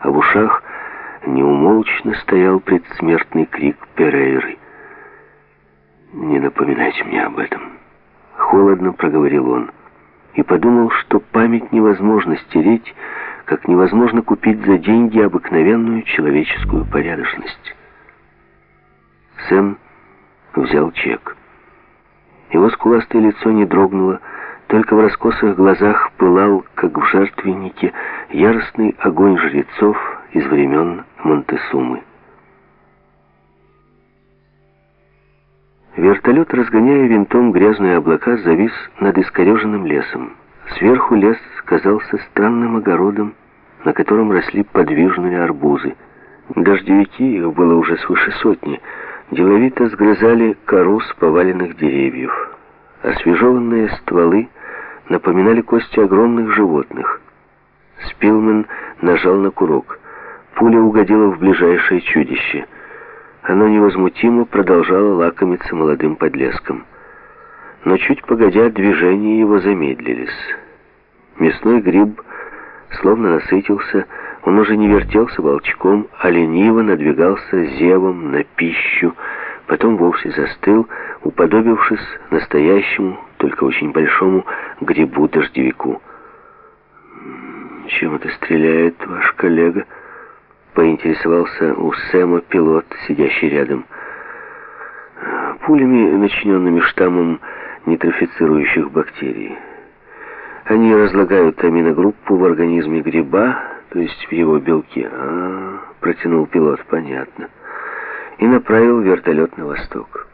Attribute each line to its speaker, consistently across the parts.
Speaker 1: а в ушах неумолчно стоял предсмертный крик Перейры. «Не напоминайте мне об этом», — холодно проговорил он, и подумал, что память невозможно стереть, как невозможно купить за деньги обыкновенную человеческую порядочность. Сэм взял чек. Его скуластое лицо не дрогнуло, только в раскосых глазах пылал, как в жертвеннике, яростный огонь жрецов из времен Монтесумы. Вертолет, разгоняя винтом грязные облака, завис над искореженным лесом. Сверху лес казался странным огородом, на котором росли подвижные арбузы. Дождевики, их было уже свыше сотни, деловито сгрызали кору с поваленных деревьев. Освежеванные стволы напоминали кости огромных животных. Спилмен нажал на курок. Пуля угодила в ближайшее чудище. Оно невозмутимо продолжало лакомиться молодым подлеском. Но чуть погодя, движения его замедлились. Мясной гриб словно насытился, он уже не вертелся волчком, а лениво надвигался зевом на пищу, потом вовсе застыл, уподобившись настоящему, только очень большому грибу-дождевику. «Чем это стреляет ваш коллега?» — поинтересовался у Сэма пилот, сидящий рядом. «Пулями, начиненными штаммом нитрофицирующих бактерий». Они разлагают аминогруппу в организме гриба, то есть в его белке. А, протянул пилот, понятно. И направил вертолет на восток.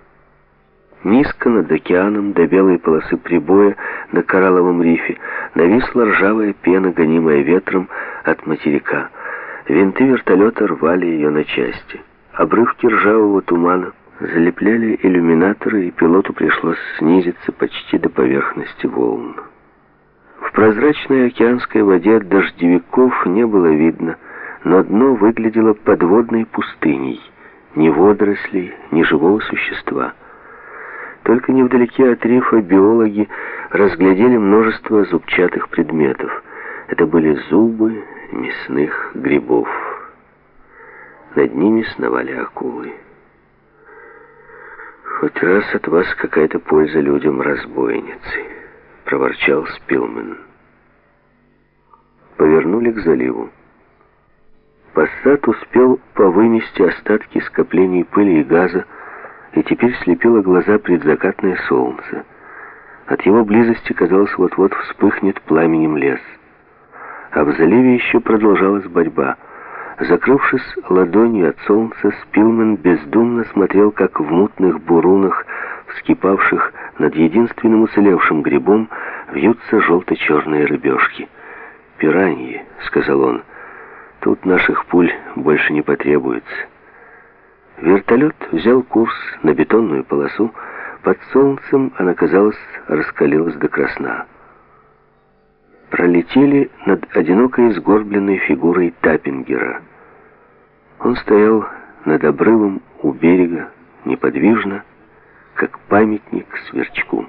Speaker 1: Низко над океаном до белой полосы прибоя на коралловом рифе нависла ржавая пена, гонимая ветром от материка. Винты вертолета рвали ее на части. Обрывки ржавого тумана залепляли иллюминаторы, и пилоту пришлось снизиться почти до поверхности волн. В прозрачной океанской воде дождевиков не было видно, но дно выглядело подводной пустыней. Ни водорослей, ни живого существа. Только невдалеке от рифа биологи разглядели множество зубчатых предметов. Это были зубы мясных грибов. Над ними сновали акулы. Хоть раз от вас какая-то польза людям разбойницы проворчал Спилмен. Повернули к заливу. Пассат успел повымести остатки скоплений пыли и газа, и теперь слепило глаза предзакатное солнце. От его близости, казалось, вот-вот вспыхнет пламенем лес. А в заливе еще продолжалась борьба. Закрывшись ладонью от солнца, Спилмен бездумно смотрел, как в мутных бурунах, вскипавших над единственным уцелевшим грибом вьются желто-черные рыбешки. «Пираньи», — сказал он, — «тут наших пуль больше не потребуется». Вертолет взял курс на бетонную полосу, под солнцем она, казалось, раскалилась до красна. Пролетели над одинокой сгорбленной фигурой Таппингера. Он стоял над обрывом у берега, неподвижно, как памятник сверчку.